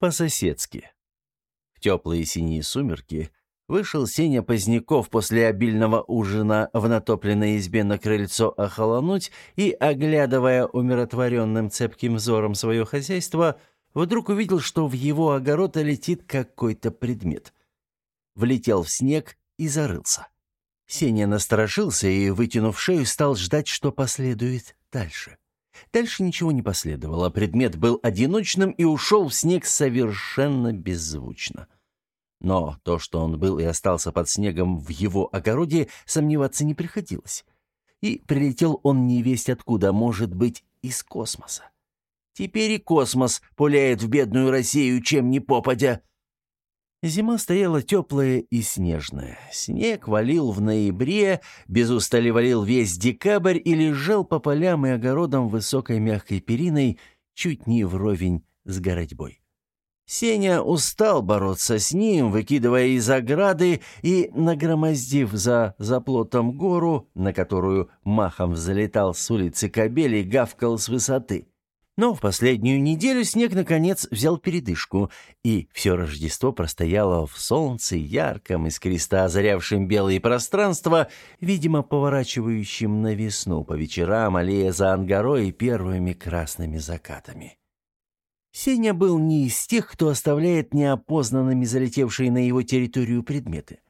По-соседски. В теплые синие сумерки вышел Сеня Поздняков после обильного ужина в натопленной избе на крыльцо охолонуть и, оглядывая умиротворенным цепким взором свое хозяйство, вдруг увидел, что в его огород летит какой-то предмет. Влетел в снег и зарылся. Сеня насторожился и, вытянув шею, стал ждать, что последует дальше. Дальше ничего не последовало. Предмет был одиночным и ушел в снег совершенно беззвучно. Но то, что он был и остался под снегом в его огороде, сомневаться не приходилось. И прилетел он не весть откуда, может быть, из космоса. Теперь и космос пуляет в бедную Россию, чем не попадя. Зима стояла теплая и снежная. Снег валил в ноябре, без устали валил весь декабрь и лежал по полям и огородам высокой мягкой периной, чуть не вровень с городьбой. Сеня устал бороться с ним, выкидывая из ограды и, нагромоздив за заплотом гору, на которую махом залетал с улицы кобели, гавкал с высоты. Но в последнюю неделю снег, наконец, взял передышку, и все Рождество простояло в солнце, ярком, из креста озарявшем белое пространство, видимо, поворачивающим на весну по вечерам, аллея за ангарой первыми красными закатами. Сеня был не из тех, кто оставляет неопознанными залетевшие на его территорию предметы.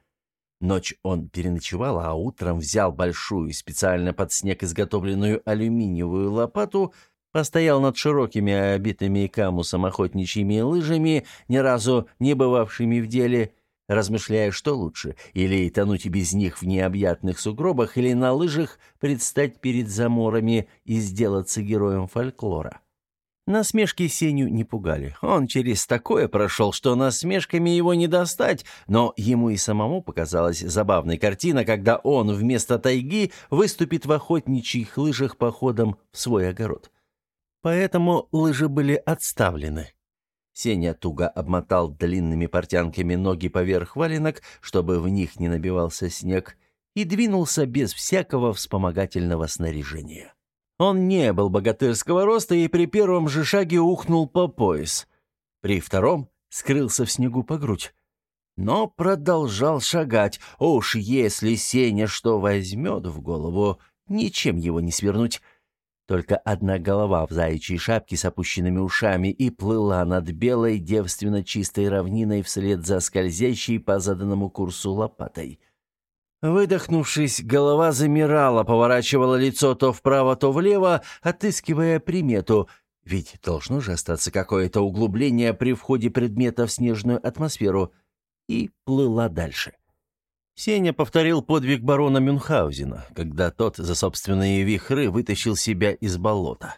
Ночь он переночевал, а утром взял большую, специально под снег изготовленную алюминиевую лопату — Постоял над широкими, обитыми камусом охотничьими лыжами, ни разу не бывавшими в деле, размышляя, что лучше, или тонуть без них в необъятных сугробах, или на лыжах предстать перед заморами и сделаться героем фольклора. Насмешки Сеню не пугали. Он через такое прошел, что насмешками его не достать, но ему и самому показалась забавной картина, когда он вместо тайги выступит в охотничьих лыжах походом в свой огород. Поэтому лыжи были отставлены. Сеня туго обмотал длинными портянками ноги поверх валенок, чтобы в них не набивался снег, и двинулся без всякого вспомогательного снаряжения. Он не был богатырского роста и при первом же шаге ухнул по пояс. При втором скрылся в снегу по грудь. Но продолжал шагать. Уж если Сеня что возьмет в голову, ничем его не свернуть. Только одна голова в заячьей шапке с опущенными ушами и плыла над белой, девственно чистой равниной вслед за скользящей по заданному курсу лопатой. Выдохнувшись, голова замирала, поворачивала лицо то вправо, то влево, отыскивая примету, ведь должно же остаться какое-то углубление при входе предмета в снежную атмосферу, и плыла дальше. Сеня повторил подвиг барона Мюнхгаузена, когда тот за собственные вихры вытащил себя из болота.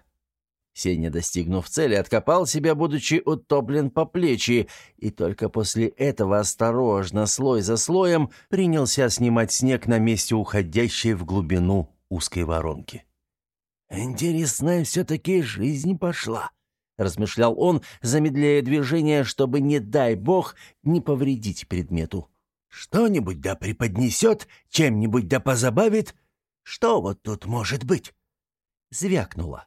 Сеня, достигнув цели, откопал себя, будучи утоплен по плечи, и только после этого осторожно, слой за слоем, принялся снимать снег на месте уходящей в глубину узкой воронки. «Интересная все-таки жизнь пошла», — размышлял он, замедляя движение, чтобы, не дай бог, не повредить предмету. Что-нибудь да преподнесет, чем-нибудь да позабавит. Что вот тут может быть?» Звякнуло.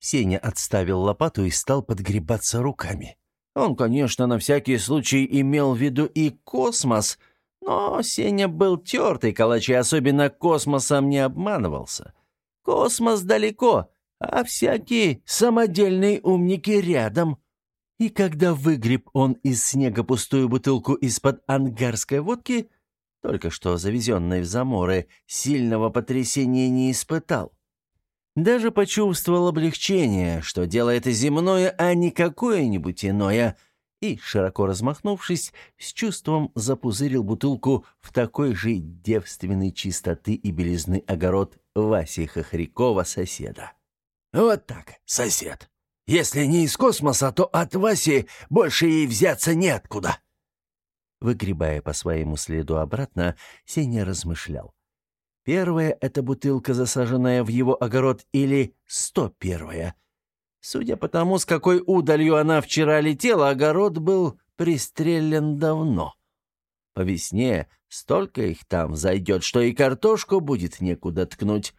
Сеня отставил лопату и стал подгребаться руками. Он, конечно, на всякий случай имел в виду и космос, но Сеня был тертый калач и особенно космосом не обманывался. Космос далеко, а всякие самодельные умники рядом. И когда выгреб он из снега пустую бутылку из-под ангарской водки, только что завезенной в заморы, сильного потрясения не испытал. Даже почувствовал облегчение, что дело это земное, а не какое-нибудь иное, и, широко размахнувшись, с чувством запузырил бутылку в такой же девственной чистоты и белизны огород Васи Хохрякова соседа. «Вот так, сосед!» Если не из космоса, то от Васи больше ей взяться неоткуда». Выгребая по своему следу обратно, Сеня размышлял. Первая — это бутылка, засаженная в его огород, или сто первая. Судя по тому, с какой удалью она вчера летела, огород был пристрелен давно. По весне столько их там зайдет, что и картошку будет некуда ткнуть.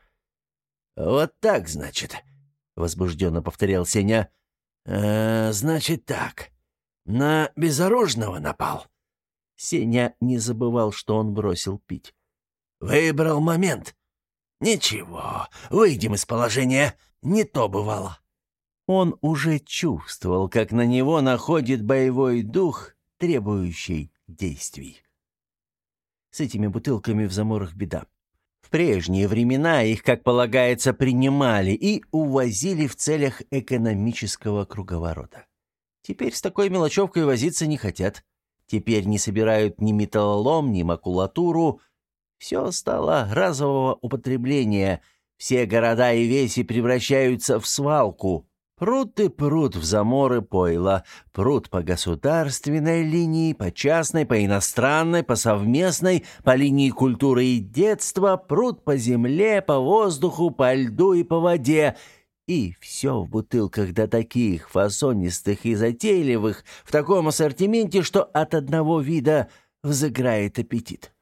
«Вот так, значит», — возбужденно повторял Сеня. «Э, «Значит так. На безоружного напал». Сеня не забывал, что он бросил пить. «Выбрал момент. Ничего, выйдем из положения. Не то бывало». Он уже чувствовал, как на него находит боевой дух, требующий действий. С этими бутылками в заморах беда. Прежние времена их, как полагается, принимали и увозили в целях экономического круговорота. Теперь с такой мелочевкой возиться не хотят. Теперь не собирают ни металлолом, ни макулатуру. Все стало разового употребления. Все города и веси превращаются в свалку. Пруд и пруд в заморы пойла, пруд по государственной линии, по частной, по иностранной, по совместной, по линии культуры и детства, пруд по земле, по воздуху, по льду и по воде. И все в бутылках до таких фасонистых и затейливых, в таком ассортименте, что от одного вида взыграет аппетит.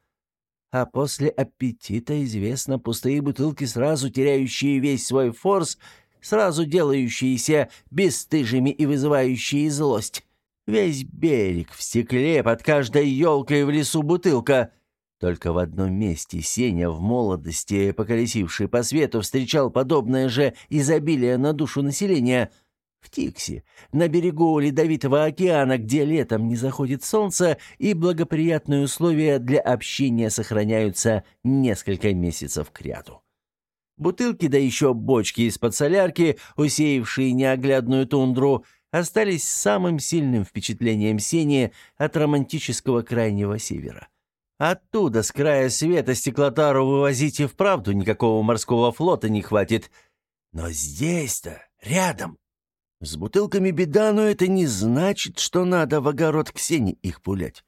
А после аппетита, известно, пустые бутылки, сразу теряющие весь свой форс — сразу делающиеся бесстыжими и вызывающие злость. Весь берег в стекле, под каждой елкой в лесу бутылка. Только в одном месте Сеня в молодости, поколесивший по свету, встречал подобное же изобилие на душу населения — в Тикси, на берегу Ледовитого океана, где летом не заходит солнце и благоприятные условия для общения сохраняются несколько месяцев кряду. Бутылки, да еще бочки из-под солярки, усеявшие неоглядную тундру, остались самым сильным впечатлением Сени от романтического крайнего севера. Оттуда, с края света, стеклотару вывозить и вправду никакого морского флота не хватит. Но здесь-то, рядом. С бутылками беда, но это не значит, что надо в огород к Сене их пулять.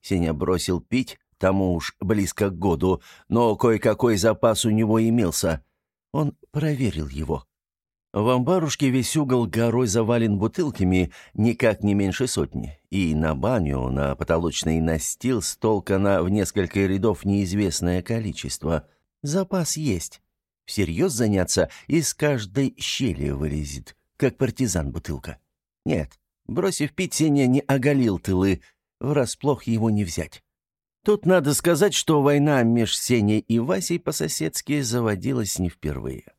Сеня бросил пить, тому уж близко к году, но кое-какой запас у него имелся. Он проверил его. В амбарушке весь угол горой завален бутылками, никак не меньше сотни, и на баню, на потолочный настил столкано в несколько рядов неизвестное количество. Запас есть. Всерьез заняться из каждой щели вылезет, как партизан бутылка. Нет, бросив пить, Сеня не оголил тылы, врасплох его не взять. Тут надо сказать, что война меж Сеней и Васей по-соседски заводилась не впервые.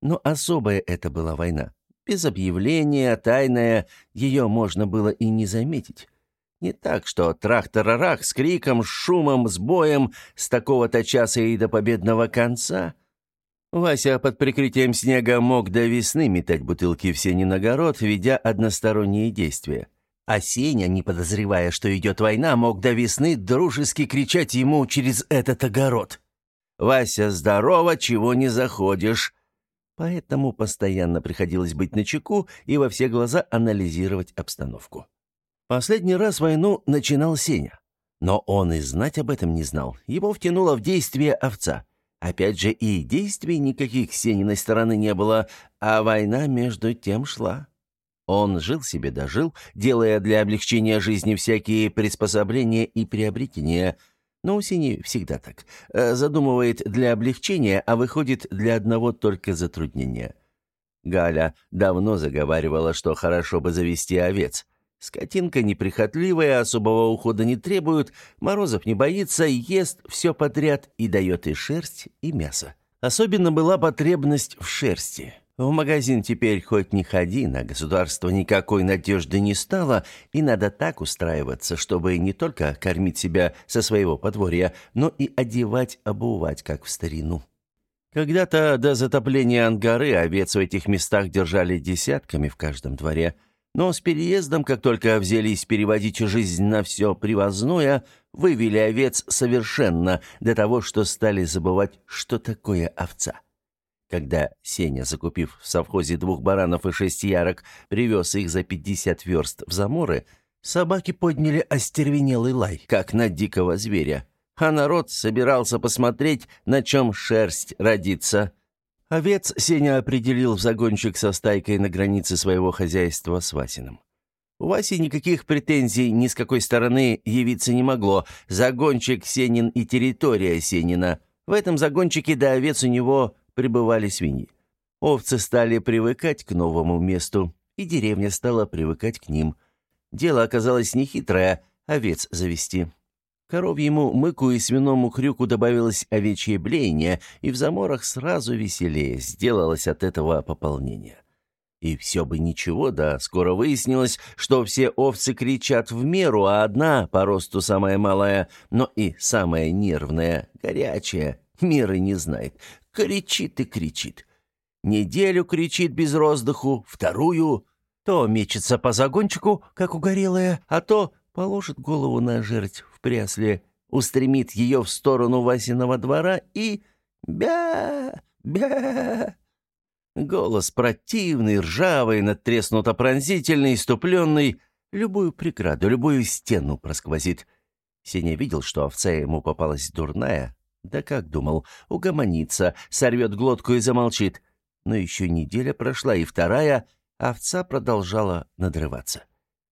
Но особая это была война. Без объявления, тайная, ее можно было и не заметить. Не так, что трах-тарарах с криком, с шумом, с боем, с такого-то часа и до победного конца. Вася под прикрытием снега мог до весны метать бутылки в сениногород, ведя односторонние действия. А Сеня, не подозревая, что идет война, мог до весны дружески кричать ему через этот огород. «Вася, здорово, чего не заходишь?» Поэтому постоянно приходилось быть начеку и во все глаза анализировать обстановку. Последний раз войну начинал Сеня. Но он и знать об этом не знал. Его втянуло в действие овца. Опять же, и действий никаких Сениной стороны не было, а война между тем шла. Он жил себе дожил, делая для облегчения жизни всякие приспособления и приобретения. Но у Сини всегда так. Э, задумывает для облегчения, а выходит для одного только затруднения. Галя давно заговаривала, что хорошо бы завести овец. Скотинка неприхотливая, особого ухода не требует, морозов не боится, ест все подряд и дает и шерсть, и мясо. Особенно была потребность в шерсти. В магазин теперь хоть не ходи, на государство никакой надежды не стало, и надо так устраиваться, чтобы не только кормить себя со своего подворья, но и одевать, обувать, как в старину. Когда-то до затопления ангары овец в этих местах держали десятками в каждом дворе, но с переездом, как только взялись переводить жизнь на все привозное, вывели овец совершенно до того, что стали забывать, что такое овца. Когда Сеня, закупив в совхозе двух баранов и шесть ярок, привез их за пятьдесят верст в заморы, собаки подняли остервенелый лай, как на дикого зверя. А народ собирался посмотреть, на чем шерсть родится. Овец Сеня определил в загончик со стайкой на границе своего хозяйства с Васиным. У Васи никаких претензий ни с какой стороны явиться не могло. Загончик Сенин и территория Сенина. В этом загончике до овец у него прибывали свиньи. Овцы стали привыкать к новому месту, и деревня стала привыкать к ним. Дело оказалось нехитрое — овец завести. Коровьему мыку и свиному хрюку добавилось овечье блеяние, и в заморах сразу веселее сделалось от этого пополнения. И все бы ничего, да скоро выяснилось, что все овцы кричат в меру, а одна, по росту самая малая, но и самая нервная, горячая, меры не знает, кричит и кричит. Неделю кричит без роздыху, вторую то мечется по загончику, как угорелая, а то положит голову на жерть в прясле, устремит ее в сторону Васиного двора и... Бя! Бя! Голос противный, ржавый, надтреснуто-пронзительный, иступленный, любую преграду, любую стену просквозит. Сеня видел, что овца ему попалась дурная. Да как думал, угомонится, сорвет глотку и замолчит. Но еще неделя прошла, и вторая, овца продолжала надрываться.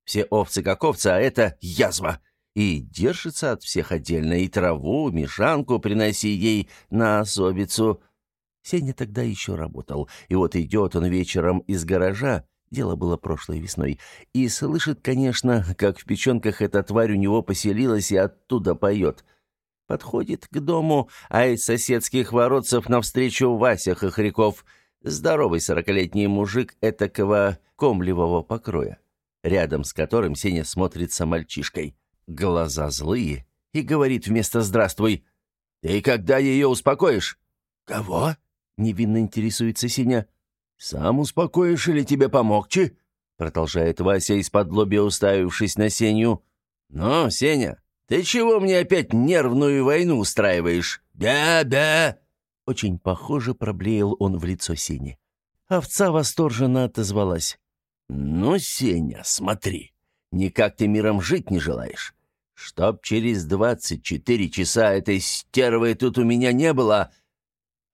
Все овцы как овцы, а это язва. И держится от всех отдельно, и траву, мешанку приноси ей на особицу — Сеня тогда еще работал, и вот идет он вечером из гаража, дело было прошлой весной, и слышит, конечно, как в печенках эта тварь у него поселилась и оттуда поет. Подходит к дому, а из соседских воротцев навстречу Вася Хохряков, здоровый сорокалетний мужик этакого комлевого покроя, рядом с которым Сеня смотрится мальчишкой. Глаза злые, и говорит вместо «здравствуй», «Ты когда ее успокоишь?» «Кого?» — невинно интересуется Сеня. «Сам успокоишь или тебе помогче?» — продолжает Вася из-под лобья, уставившись на Сеню. «Ну, Сеня, ты чего мне опять нервную войну устраиваешь? Бя-бя!» Очень похоже проблеял он в лицо Сени. Овца восторженно отозвалась. «Ну, Сеня, смотри, никак ты миром жить не желаешь. Чтоб через двадцать четыре часа этой стервы тут у меня не было,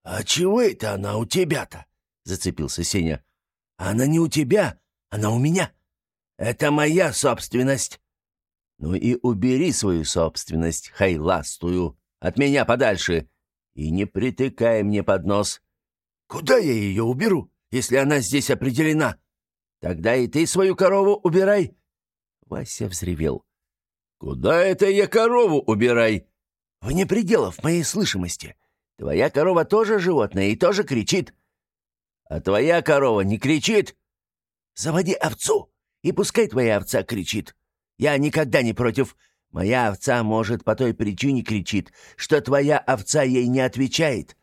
«А чего это она у тебя-то?» — зацепился Сеня. «Она не у тебя, она у меня. Это моя собственность». «Ну и убери свою собственность, хайластую, от меня подальше, и не притыкай мне под нос». «Куда я ее уберу, если она здесь определена?» «Тогда и ты свою корову убирай». Вася взревел. «Куда это я корову убирай?» «Вне пределов моей слышимости. Твоя корова тоже животное и тоже кричит. А твоя корова не кричит? Заводи овцу, и пускай твоя овца кричит. Я никогда не против. Моя овца, может, по той причине кричит, что твоя овца ей не отвечает.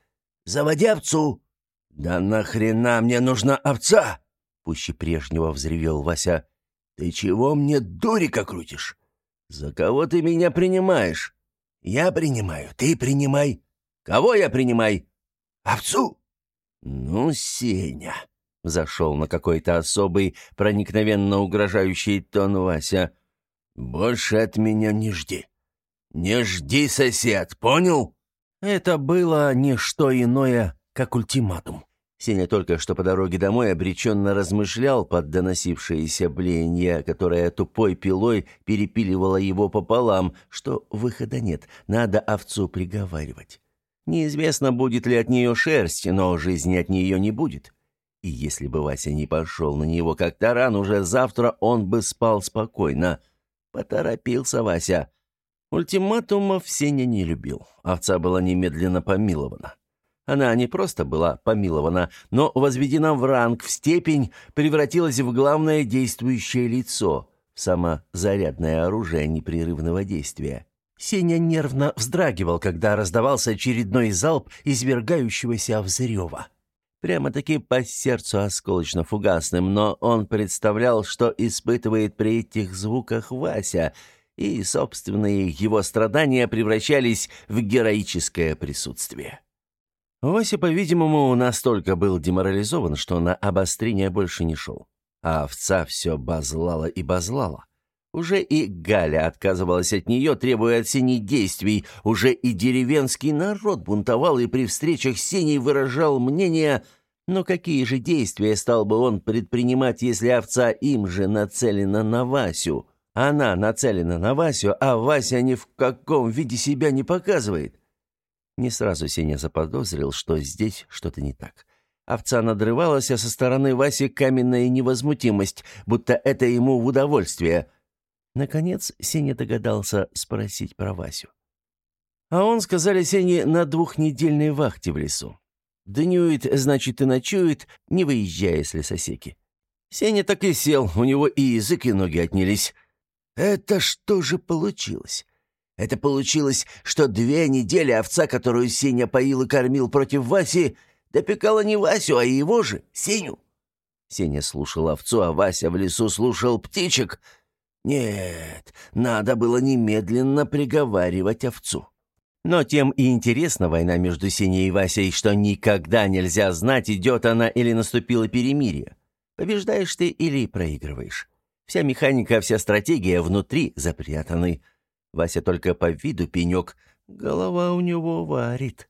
Заводи овцу. Да нахрена мне нужна овца? Пуще прежнего взревел Вася. Ты чего мне дурика крутишь? За кого ты меня принимаешь? Я принимаю, ты принимай. Кого я принимай? Овцу? Ну, Сеня, зашел на какой-то особый, проникновенно угрожающий тон Вася. Больше от меня не жди. Не жди, сосед, понял? Это было не что иное, как ультиматум. Сеня только что по дороге домой обреченно размышлял под доносившееся блеяние, которое тупой пилой перепиливало его пополам, что выхода нет, надо овцу приговаривать. Неизвестно, будет ли от нее шерсть, но жизни от нее не будет. И если бы Вася не пошел на него как таран, уже завтра он бы спал спокойно. Поторопился Вася. Ультиматумов Сеня не любил. Овца была немедленно помилована. Она не просто была помилована, но возведена в ранг, в степень, превратилась в главное действующее лицо, в самозарядное оружие непрерывного действия. Сеня нервно вздрагивал, когда раздавался очередной залп извергающегося взрыва. Прямо-таки по сердцу осколочно-фугасным, но он представлял, что испытывает при этих звуках Вася, и собственные его страдания превращались в героическое присутствие. Вася, по-видимому, настолько был деморализован, что на обострение больше не шел. А овца все базлала и базлала. Уже и Галя отказывалась от нее, требуя от Сени действий. Уже и деревенский народ бунтовал и при встречах с Сеней выражал мнение, но какие же действия стал бы он предпринимать, если овца им же нацелена на Васю? Она нацелена на Васю, а Вася ни в каком виде себя не показывает. Не сразу Сеня заподозрил, что здесь что-то не так. Овца надрывалась, а со стороны Васи каменная невозмутимость, будто это ему в удовольствие – Наконец Сеня догадался спросить про Васю. А он, сказали Сене, на двухнедельной вахте в лесу. Днюет, значит, и ночует, не выезжая с лесосеки. Сеня так и сел, у него и язык, и ноги отнялись. Это что же получилось? Это получилось, что две недели овца, которую Сеня поил и кормил против Васи, допекала не Васю, а его же, Сеню. Сеня слушал овцу, а Вася в лесу слушал птичек. Нет, надо было немедленно приговаривать овцу. Но тем и интересна война между Сеней и Васей, что никогда нельзя знать, идет она или наступило перемирие. Побеждаешь ты или проигрываешь. Вся механика, вся стратегия внутри запрятаны. Вася только по виду пенек, голова у него варит.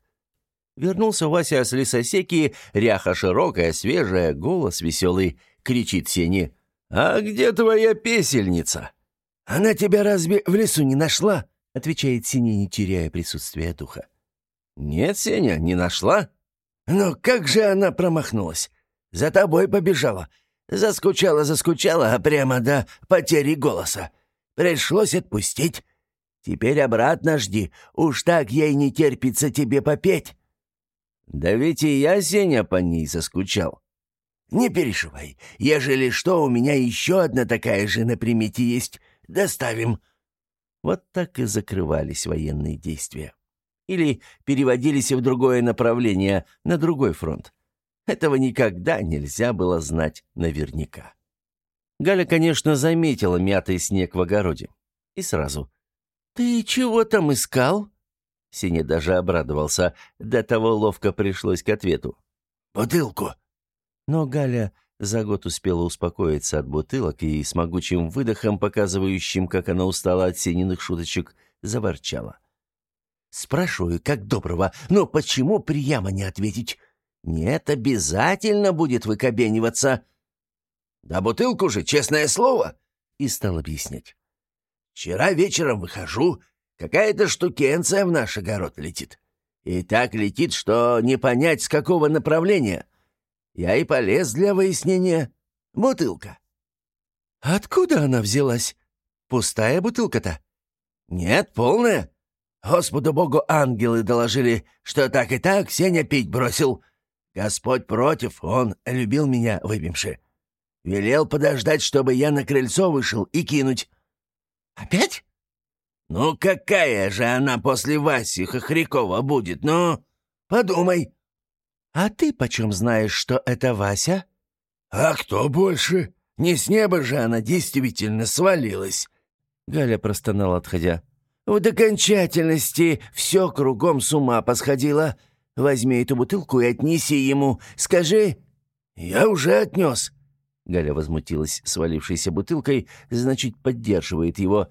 Вернулся Вася с лесосеки, ряха широкая, свежая, голос веселый, кричит Сене. «А где твоя песельница?» «Она тебя разве в лесу не нашла?» Отвечает Сеня, не теряя присутствия духа. «Нет, Сеня, не нашла». «Но как же она промахнулась? За тобой побежала. Заскучала, заскучала, а прямо до потери голоса. Пришлось отпустить. Теперь обратно жди. Уж так ей не терпится тебе попеть». «Да ведь и я, Сеня, по ней заскучал». «Не переживай. Ежели что, у меня еще одна такая же на примете есть. Доставим». Вот так и закрывались военные действия. Или переводились в другое направление, на другой фронт. Этого никогда нельзя было знать наверняка. Галя, конечно, заметила мятый снег в огороде. И сразу. «Ты чего там искал?» Синий даже обрадовался. До того ловко пришлось к ответу. «Бутылку». Но Галя за год успела успокоиться от бутылок и с могучим выдохом, показывающим, как она устала от сининых шуточек, заворчала. «Спрашиваю, как доброго, но почему прямо не ответить? Нет, обязательно будет выкобениваться». «Да бутылку же, честное слово!» И стал объяснять. «Вчера вечером выхожу, какая-то штукенция в наш огород летит. И так летит, что не понять, с какого направления». Я и полез для выяснения. Бутылка. Откуда она взялась? Пустая бутылка-то? Нет, полная. Господу Богу ангелы доложили, что так и так Сеня пить бросил. Господь против, он любил меня выпивши. Велел подождать, чтобы я на крыльцо вышел и кинуть. Опять? Ну какая же она после Васи Хохрякова будет, ну? Подумай. «А ты почем знаешь, что это Вася?» «А кто больше? Не с неба же она действительно свалилась!» Галя простонала, отходя. «В докончательности все кругом с ума посходило. Возьми эту бутылку и отнеси ему. Скажи...» «Я уже отнес». Галя возмутилась свалившейся бутылкой, значит, поддерживает его.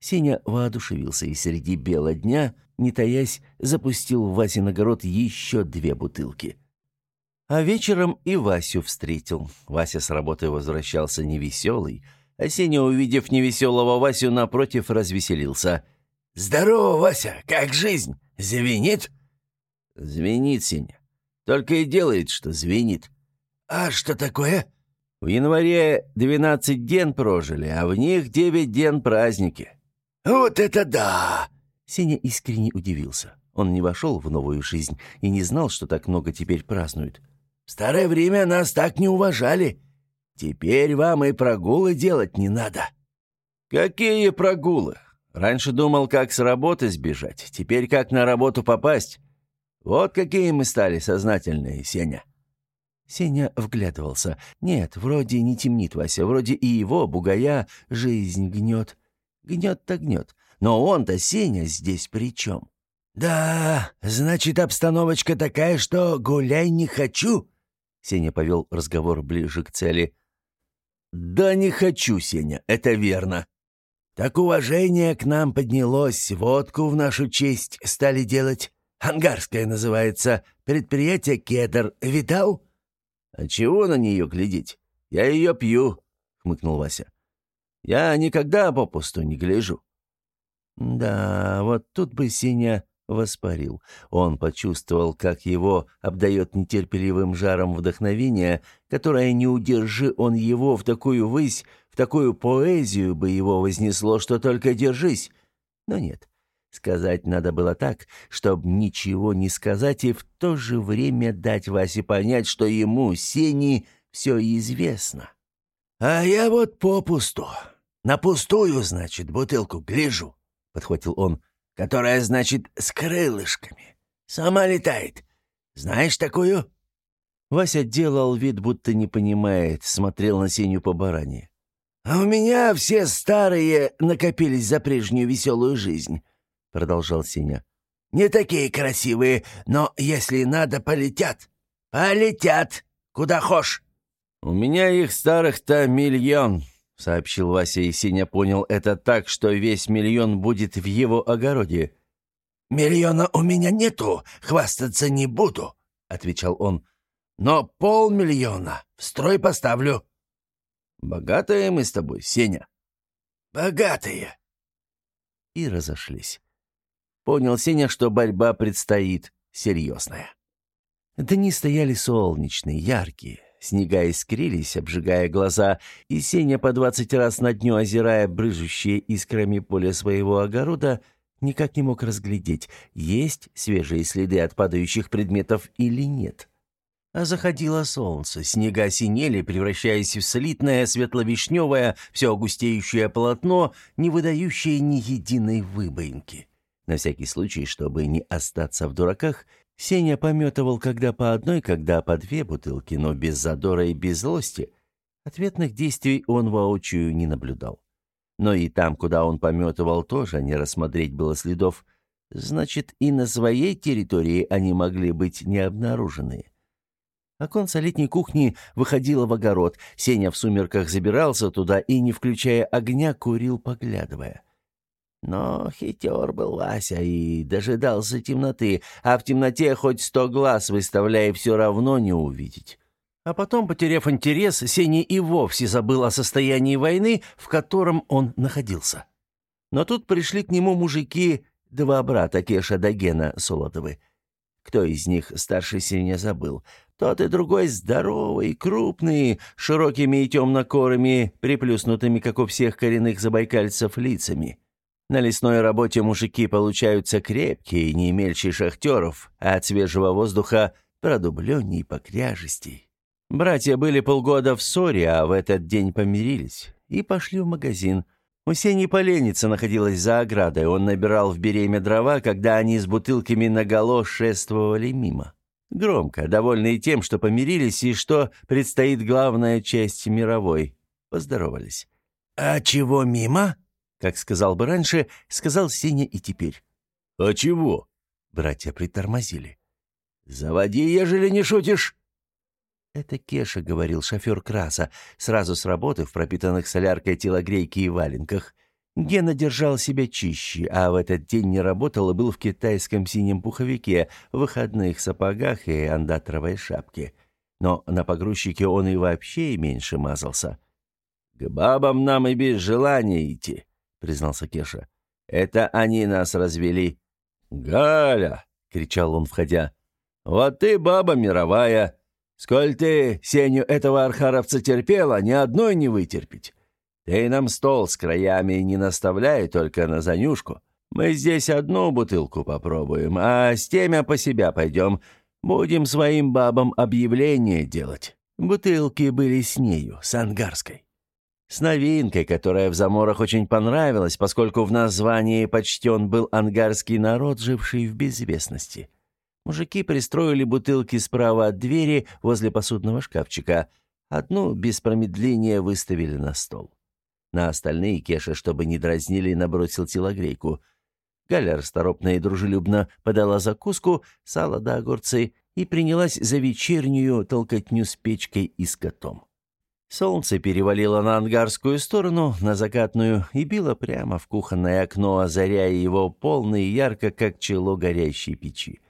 Сеня воодушевился и среди бела дня, не таясь, запустил в Васин огород еще две бутылки. А вечером и Васю встретил. Вася с работы возвращался невеселый, а Сеня, увидев невеселого Васю, напротив, развеселился. «Здорово, Вася! Как жизнь? Звенит?» «Звенит, Сеня. Только и делает, что звенит». «А что такое?» «В январе двенадцать ден прожили, а в них девять ден праздники». «Вот это да!» Сеня искренне удивился. Он не вошел в новую жизнь и не знал, что так много теперь празднуют. В старое время нас так не уважали. Теперь вам и прогулы делать не надо». «Какие прогулы? Раньше думал, как с работы сбежать, теперь как на работу попасть. Вот какие мы стали сознательные, Сеня». Сеня вглядывался. «Нет, вроде не темнит Вася, вроде и его, бугая, жизнь гнет. Гнет-то гнет. Но он-то, Сеня, здесь при чем?» «Да, значит, обстановочка такая, что гуляй не хочу», Сеня повел разговор ближе к цели. «Да не хочу, Сеня, это верно». «Так уважение к нам поднялось, водку в нашу честь стали делать. Ангарская называется. Предприятие «Кедр». Видал?» «А чего на нее глядеть? Я ее пью», — хмыкнул Вася. «Я никогда попусту не гляжу». «Да, вот тут бы Сеня воспарил. Он почувствовал, как его обдает нетерпеливым жаром вдохновения, которое, не удержи он его в такую высь, в такую поэзию бы его вознесло, что только держись. Но нет, сказать надо было так, чтобы ничего не сказать и в то же время дать Васе понять, что ему, Сени, все известно. «А я вот попусту. На пустую, значит, бутылку гляжу», — подхватил он которая, значит, с крылышками. Сама летает. Знаешь такую?» Вася делал вид, будто не понимает, смотрел на Сеню по баране. «А у меня все старые накопились за прежнюю веселую жизнь», — продолжал Сеня. «Не такие красивые, но если надо, полетят. Полетят, куда хошь». «У меня их старых-то миллион», — сообщил Вася, и Сеня понял это так, что весь миллион будет в его огороде. «Миллиона у меня нету, хвастаться не буду», — отвечал он. «Но полмиллиона в строй поставлю». «Богатые мы с тобой, Сеня». «Богатые». И разошлись. Понял Сеня, что борьба предстоит серьезная. Дни стояли солнечные, яркие. Снега искрились, обжигая глаза, и Сеня, по двадцать раз на дню озирая брыжущие искрами поле своего огорода, никак не мог разглядеть, есть свежие следы от падающих предметов или нет. А заходило солнце, снега синели, превращаясь в слитное, светло-вишневое, все густеющее полотно, не выдающее ни единой выбоинки. На всякий случай, чтобы не остаться в дураках, Сеня пометывал когда по одной, когда по две бутылки, но без задора и без злости. Ответных действий он воочию не наблюдал. Но и там, куда он пометывал, тоже не рассмотреть было следов. Значит, и на своей территории они могли быть не обнаружены. Оконца летней кухни выходило в огород. Сеня в сумерках забирался туда и, не включая огня, курил, поглядывая. Но хитер был Вася и дожидался темноты, а в темноте хоть сто глаз выставляя, все равно не увидеть. А потом, потеряв интерес, Сеня и вовсе забыл о состоянии войны, в котором он находился. Но тут пришли к нему мужики, два брата Кеша да Гена Солодовы. Кто из них старший Сеня забыл. Тот и другой здоровый, крупный, широкими и темно-корыми, приплюснутыми, как у всех коренных забайкальцев, лицами. На лесной работе мужики получаются крепкие, не мельче шахтеров, а от свежего воздуха продубленней покряжестей. Братья были полгода в ссоре, а в этот день помирились и пошли в магазин. У Сени поленница находилась за оградой, он набирал в береме дрова, когда они с бутылками наголо шествовали мимо. Громко, довольные тем, что помирились и что предстоит главная часть мировой. Поздоровались. «А чего мимо?» Как сказал бы раньше, сказал Сеня и теперь. «А чего?» Братья притормозили. «Заводи, ежели не шутишь!» Это Кеша, говорил шофер Краса, сразу с работы в пропитанных соляркой телогрейке и валенках. Гена держал себя чище, а в этот день не работал и был в китайском синем пуховике, в выходных сапогах и андатровой шапке. Но на погрузчике он и вообще меньше мазался. «К бабам нам и без желания идти», признался Кеша. «Это они нас развели». «Галя!» — кричал он, входя. «Вот ты баба мировая. Сколь ты Сеню этого архаровца терпела, ни одной не вытерпеть. Ты нам стол с краями не наставляй, только на занюшку. Мы здесь одну бутылку попробуем, а с темя по себя пойдем. Будем своим бабам объявление делать». Бутылки были с нею, с ангарской. С новинкой, которая в Заморах очень понравилась, поскольку в названии почтен был ангарский народ, живший в безвестности. Мужики пристроили бутылки справа от двери возле посудного шкафчика. Одну без промедления выставили на стол. На остальные Кеша, чтобы не дразнили, набросил телогрейку. Галя расторопно и дружелюбно подала закуску, сало да огурцы и принялась за вечернюю толкотню с печкой и с котом. Солнце перевалило на ангарскую сторону, на закатную, и било прямо в кухонное окно, озаряя его полно и ярко, как чело горящей печи.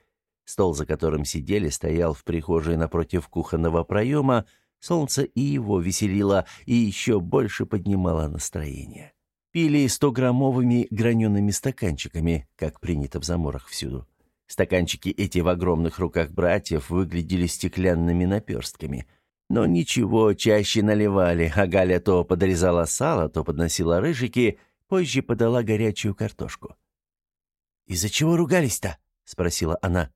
Стол, за которым сидели, стоял в прихожей напротив кухонного проема, солнце и его веселило, и еще больше поднимало настроение. Пили стограммовыми гранеными стаканчиками, как принято в заморах всюду. Стаканчики эти в огромных руках братьев выглядели стеклянными наперстками. Но ничего, чаще наливали, а Галя то подрезала сало, то подносила рыжики, позже подала горячую картошку. «Из-за чего ругались-то?» — спросила она.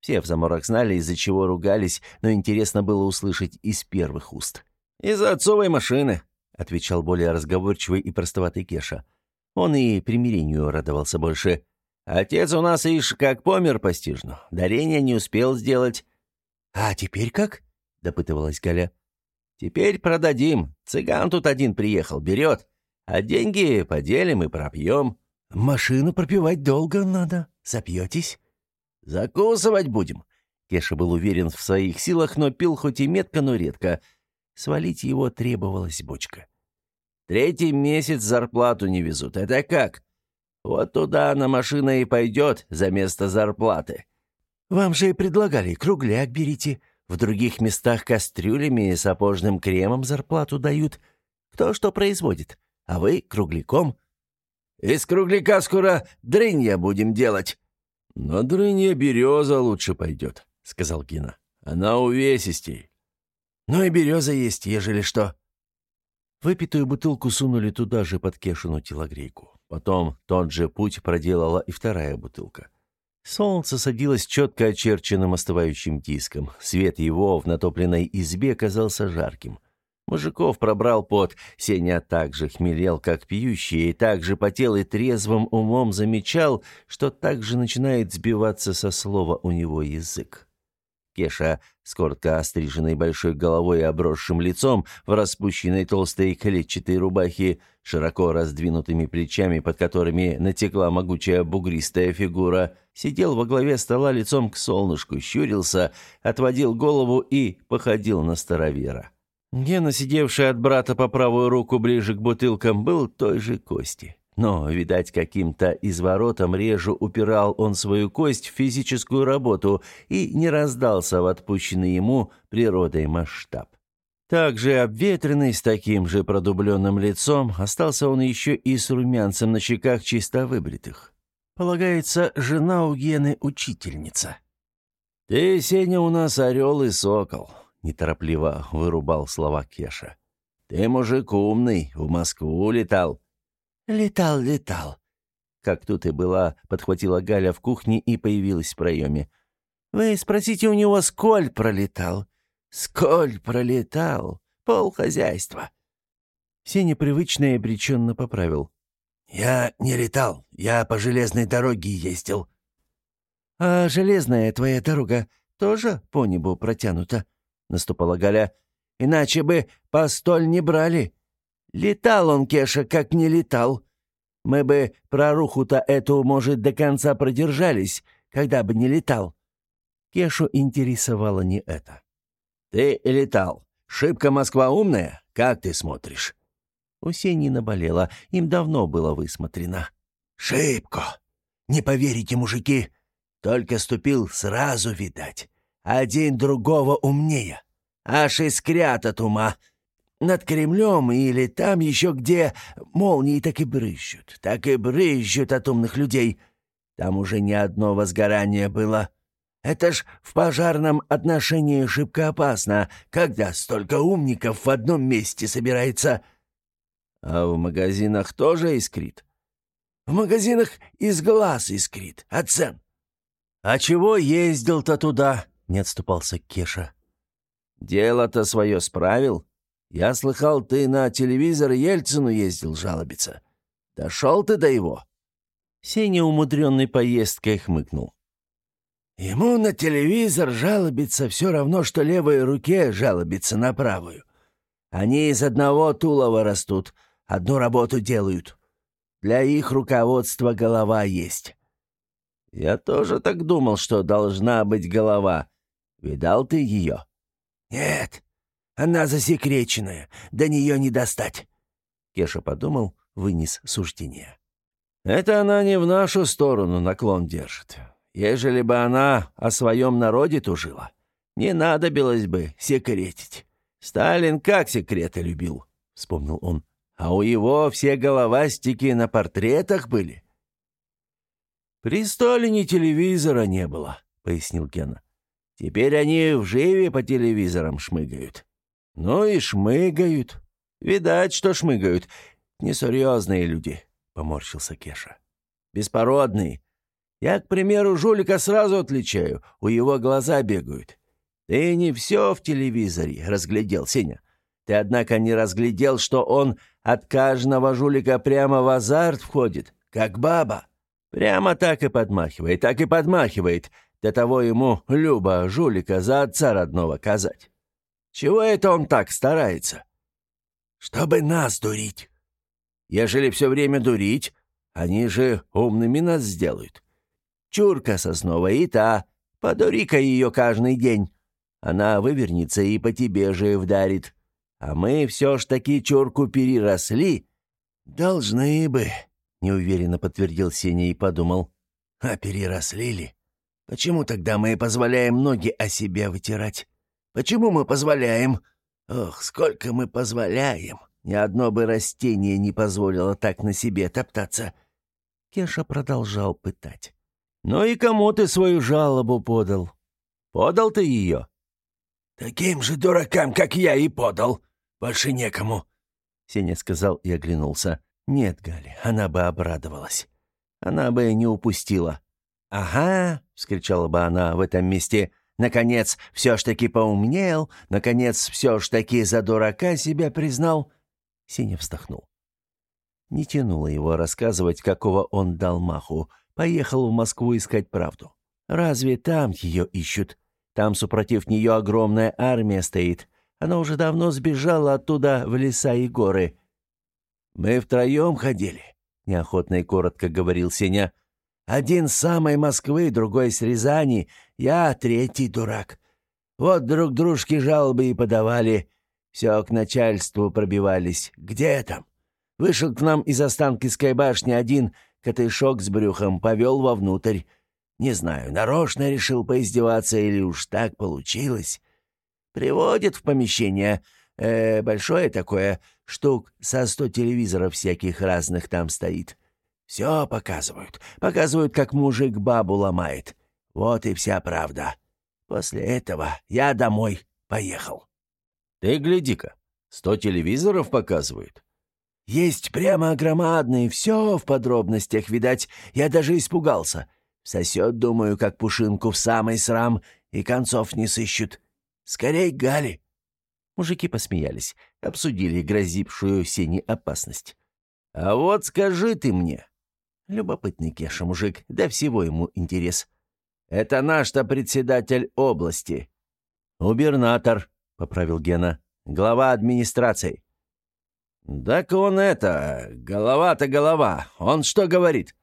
Все в заморах знали, из-за чего ругались, но интересно было услышать из первых уст. «Из-за отцовой машины», — отвечал более разговорчивый и простоватый Кеша. Он и примирению радовался больше. «Отец у нас, ишь, как помер постижно. Дарение не успел сделать». «А теперь как?» — допытывалась Галя. «Теперь продадим. Цыган тут один приехал, берет. А деньги поделим и пропьем». «Машину пропивать долго надо. Запьетесь?» «Закусывать будем». Кеша был уверен в своих силах, но пил хоть и метко, но редко. Свалить его требовалась бочка. «Третий месяц зарплату не везут. Это как?» «Вот туда на машина и пойдет за место зарплаты». «Вам же и предлагали, кругляк берите. В других местах кастрюлями и сапожным кремом зарплату дают. Кто что производит, а вы кругляком». «Из кругляка скоро дрынья будем делать». «Но дрынья береза лучше пойдет», — сказал Гина. «Она увесистей». «Ну и береза есть, ежели что». Выпитую бутылку сунули туда же под Кешину телогрейку. Потом тот же путь проделала и вторая бутылка. Солнце садилось четко очерченным остывающим диском. Свет его в натопленной избе казался жарким. Мужиков пробрал пот. Сеня также хмелел, как пьющий, и также потел и трезвым умом замечал, что также начинает сбиваться со слова у него язык. Кеша с коротко остриженной большой головой и обросшим лицом, в распущенной толстой клетчатой рубахе, широко раздвинутыми плечами, под которыми натекла могучая бугристая фигура, сидел во главе стола лицом к солнышку, щурился, отводил голову и походил на старовера. Гена, сидевший от брата по правую руку ближе к бутылкам, был той же кости. Но, видать, каким-то изворотом режу упирал он свою кость в физическую работу и не раздался в отпущенный ему природой масштаб. Также обветренный, с таким же продубленным лицом, остался он еще и с румянцем на щеках чисто выбритых. Полагается, жена у Гены учительница. «Ты, Сеня, у нас орел и сокол», — неторопливо вырубал слова Кеша. «Ты мужик умный, в Москву летал». «Летал, летал». Как тут и была, подхватила Галя в кухне и появилась в проеме. «Вы спросите у него, сколь пролетал?» «Сколь пролетал? Пол хозяйства». Сеня привычно и обреченно поправил. «Я не летал, я по железной дороге ездил». «А железная твоя дорога тоже по небу протянута?» наступала Галя. «Иначе бы постоль не брали. Летал он, Кеша, как не летал. Мы бы проруху-то эту, может, до конца продержались, когда бы не летал». Кешу интересовало не это. «Ты летал. Шибко Москва умная? Как ты смотришь?» У Сени наболело, им давно было высмотрено. «Шибко! Не поверите, мужики! Только ступил, сразу видать. Один другого умнее. Аж искрят от ума. Над Кремлем или там еще где молнии так и брызжут, так и брызжут от умных людей. Там уже ни одно возгорание было. Это ж в пожарном отношении шибко опасно, когда столько умников в одном месте собирается. А в магазинах тоже искрит? В магазинах из глаз искрит, от цен. А чего ездил-то туда? не отступался Кеша. «Дело-то свое справил. Я слыхал, ты на телевизор Ельцину ездил жалобиться. Дошел ты до его?» Сеня, умудренный поездкой, хмыкнул. «Ему на телевизор жалобиться все равно, что левой руке жалобиться на правую. Они из одного тулова растут, одну работу делают. Для их руководства голова есть». «Я тоже так думал, что должна быть голова», Видал ты ее?» «Нет, она засекреченная, до нее не достать». Кеша подумал, вынес суждение. «Это она не в нашу сторону наклон держит. Ежели бы она о своем народе тужила, не надобилось бы секретить. Сталин как секреты любил», — вспомнил он. а у его все головастики на портретах были». «При Сталине телевизора не было», — пояснил Гена. «Теперь они в живе по телевизорам шмыгают». «Ну и шмыгают. Видать, что шмыгают. Несерьезные люди», — поморщился Кеша. «Беспородные. Я, к примеру, жулика сразу отличаю, у его глаза бегают. Ты не все в телевизоре разглядел, Сеня. Ты, однако, не разглядел, что он от каждого жулика прямо в азарт входит, как баба. Прямо так и подмахивает, так и подмахивает. До того ему Люба жулика за отца родного казать. Чего это он так старается? Чтобы нас дурить. Ежели все время дурить, они же умными нас сделают. Чурка сосновая и та, подури-ка ее каждый день. Она вывернется и по тебе же вдарит. А мы все ж таки чурку переросли. Должны бы, неуверенно подтвердил Сеня и подумал. А переросли ли? Почему тогда мы позволяем ноги о себе вытирать? Почему мы позволяем? Ох, сколько мы позволяем. Ни одно бы растение не позволило так на себе топтаться. Кеша продолжал пытать. «Ну и кому ты свою жалобу подал? Подал ты ее?» «Таким же дуракам, как я, и подал. Больше некому», — Сеня сказал и оглянулся. «Нет, Галя, она бы обрадовалась. Она бы не упустила». «Ага», — вскричала бы она в этом месте, — «наконец, все ж таки поумнел, наконец, все ж таки за дурака себя признал». Сеня вздохнул. Не тянуло его рассказывать, какого он дал маху. Поехал в Москву искать правду. Разве там ее ищут? Там, супротив нее, огромная армия стоит. Она уже давно сбежала оттуда в леса и горы. «Мы втроем ходили», — неохотно и коротко говорил Сеня. «Один с самой Москвы, другой с Рязани, я третий дурак. Вот друг дружке жалобы и подавали. Все к начальству пробивались. Где там? Вышел к нам из Останкинской башни один катышок с брюхом, повел вовнутрь. Не знаю, нарочно решил поиздеваться или уж так получилось. Приводит в помещение, э, большое такое, штук со сто телевизоров всяких разных там стоит. Все показывают. Показывают, как мужик бабу ломает. Вот и вся правда. После этого я домой поехал. Ты гляди-ка, сто телевизоров показывают. Есть прямо громадные, все в подробностях, видать. Я даже испугался. Сосет, думаю, как пушинку в самый срам, и концов не сыщут. Скорей, Гали!» Мужики посмеялись, обсудили грозившую Сене опасность. «А вот скажи ты мне!» Любопытный Кеша мужик, да всего ему интерес. «Это наш-то председатель области». «Губернатор», — поправил Гена, — «глава администрации». «Так он это, голова-то голова. Он что говорит?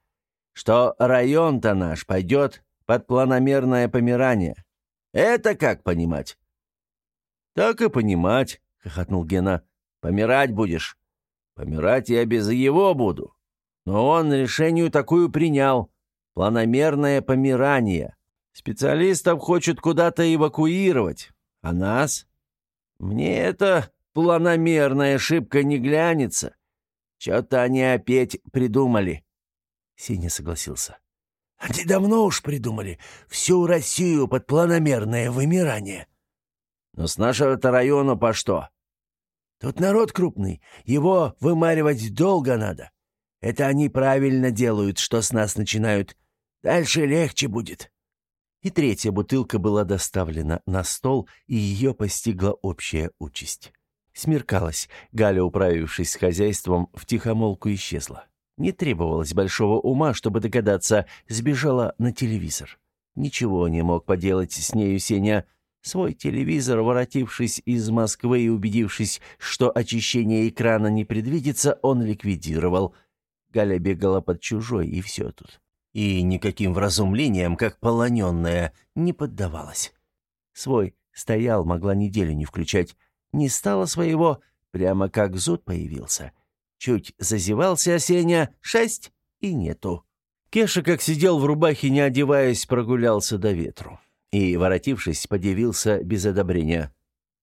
Что район-то наш пойдет под планомерное помирание. Это как понимать?» «Так и понимать», — хохотнул Гена. «Помирать будешь?» «Помирать я без его буду. Но он решению такую принял. Планомерное помирание. Специалистов хочет куда-то эвакуировать. А нас? Мне это планомерная ошибка не глянется. Что-то они опять придумали». Сеня согласился. «Они давно уж придумали всю Россию под планомерное вымирание». Но с нашего-то района по что? Тут народ крупный, его вымаривать долго надо. Это они правильно делают, что с нас начинают. Дальше легче будет». И третья бутылка была доставлена на стол, и ее постигла общая участь. Смеркалось. Галя, управившись с хозяйством, втихомолку исчезла. Не требовалось большого ума, чтобы догадаться, сбежала на телевизор. Ничего не мог поделать с нею Сеня, Свой телевизор, воротившись из Москвы и убедившись, что очищение экрана не предвидится, он ликвидировал. Галя бегала под чужой, и все тут. И никаким вразумлением, как полоненная, не поддавалась. Свой стоял, могла неделю не включать. Не стало своего, прямо как зуд появился. Чуть зазевался Сеня, шесть, и нету. Кеша, как сидел в рубахе, не одеваясь, прогулялся до ветру и, воротившись, подивился без одобрения.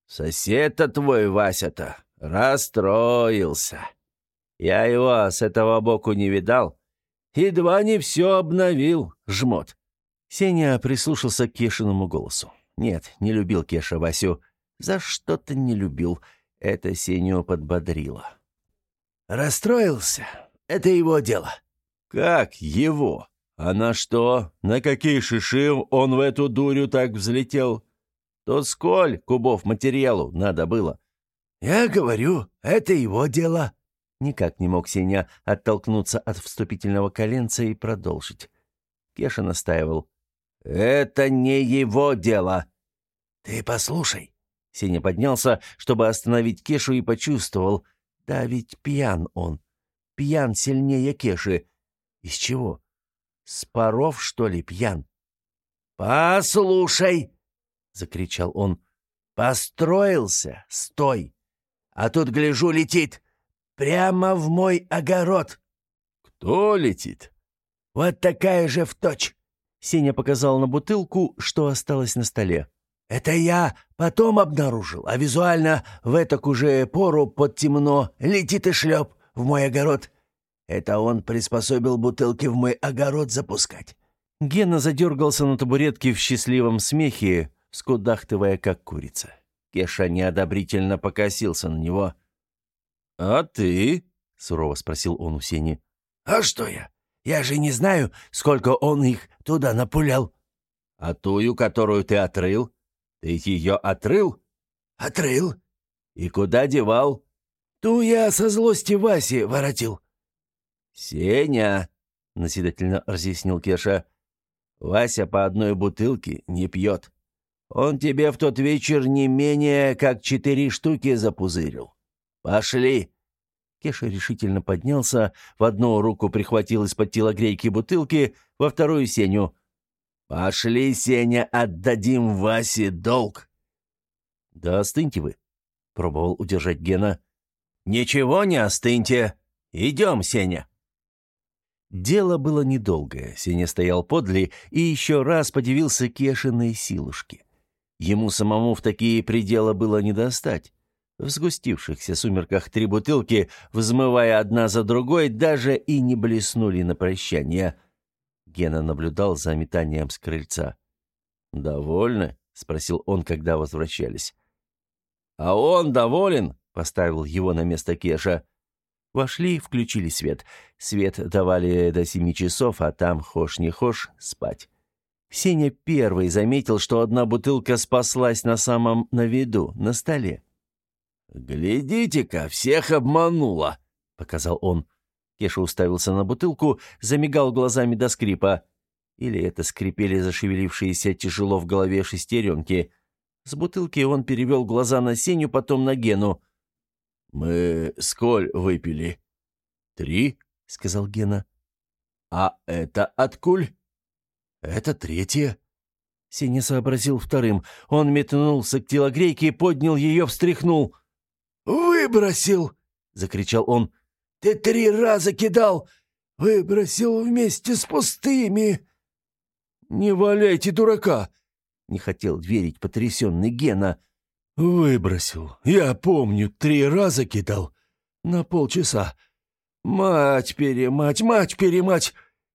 «Сосед-то твой, Вася-то, расстроился». Я его с этого боку не видал. Едва не все обновил, жмот». Сеня прислушался к Кешиному голосу. Нет, не любил Кеша Васю. За что-то не любил. Это Сеню подбодрило. «Расстроился? Это его дело». «Как его? А на что? На какие шиши он в эту дурю так взлетел? То сколь кубов материалу надо было?» «Я говорю, это его дело». Никак не мог Сеня оттолкнуться от вступительного коленца и продолжить. Кеша настаивал. «Это не его дело!» «Ты послушай!» Сеня поднялся, чтобы остановить Кешу, и почувствовал. Да ведь пьян он. Пьян сильнее Кеши. Из чего? С паров, что ли, пьян? «Послушай!» — закричал он. «Построился? Стой! А тут, гляжу, летит. Прямо в мой огород!» «Кто летит?» «Вот такая же в точь. Сеня показал на бутылку, что осталось на столе. «Это я потом обнаружил, а визуально в этак уже пору под темно летит и шлеп в мой огород. Это он приспособил бутылки в мой огород запускать». Гена задергался на табуретке в счастливом смехе, скудахтывая, как курица. Кеша неодобрительно покосился на него. «А ты?» — сурово спросил он у Сени. «А что я? Я же не знаю, сколько он их туда напулял». «А тую, которую ты отрыл? Ты ее отрыл?» «Отрыл». «И куда девал?» «Ту я со злости Васи воротил». «Сеня», — наседательно разъяснил Кеша, — «Вася по одной бутылке не пьет. Он тебе в тот вечер не менее как четыре штуки запузырил. Пошли!» Кеша решительно поднялся, в одну руку прихватил из-под телогрейки бутылки, во вторую — Сеню. «Пошли, Сеня, отдадим Васе долг!» «Да остыньте вы», — пробовал удержать Гена. «Ничего не остыньте! Идем, Сеня!» Дело было недолгое. Сеня стоял подле и еще раз подивился Кешиной силушке. Ему самому в такие пределы было не достать. В сгустившихся сумерках три бутылки, взмывая одна за другой, даже и не блеснули на прощание. Гена наблюдал за метанием с крыльца. «Довольны?» — спросил он, когда возвращались. «А он доволен?» — поставил его на место Кеша. Вошли, включили свет. Свет давали до семи часов, а там, хошь не хошь, спать. Сеня первый заметил, что одна бутылка спаслась на самом на виду, на столе. «Глядите-ка, всех обманула!» — показал он. Кеша уставился на бутылку, замигал глазами до скрипа. Или это скрипели зашевелившиеся тяжело в голове шестеренки. С бутылки он перевел глаза на Сеню, потом на Гену. «Мы сколь выпили?» «Три», — сказал Гена. «А это откуль?» «Это третье». Сеня сообразил вторым. Он метнулся к телогрейке, поднял ее, встряхнул — «Выбросил!» — закричал он. «Ты три раза кидал! Выбросил вместе с пустыми!» «Не валяйте дурака!» — не хотел верить потрясенный Гена. «Выбросил. Я помню, три раза кидал. На полчаса. Мать-перемать, мать-перемать!»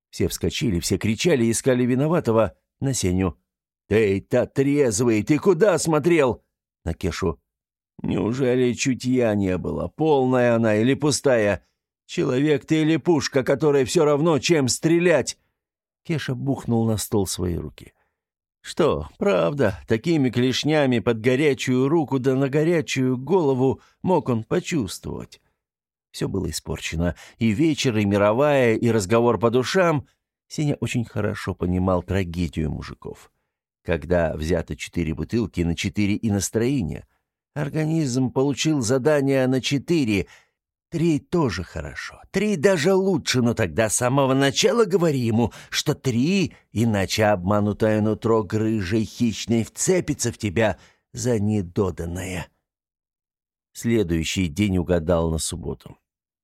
Все вскочили, все кричали, искали виноватого на Сеню. «Ты-то трезвый, ты куда смотрел?» На Кешу. Неужели чутья не было? Полная она или пустая? Человек ты или пушка, которой все равно, чем стрелять?» Кеша бухнул на стол свои руки. «Что, правда, такими клешнями под горячую руку да на горячую голову мог он почувствовать?» Все было испорчено. И вечер, и мировая, и разговор по душам. Сеня очень хорошо понимал трагедию мужиков. Когда взято четыре бутылки на четыре и настроение, Организм получил задание на четыре. Три тоже хорошо. Три даже лучше, но тогда с самого начала говори ему, что три, иначе обманутое нутро грыжей хищной вцепится в тебя за недоданное. Следующий день угадал на субботу.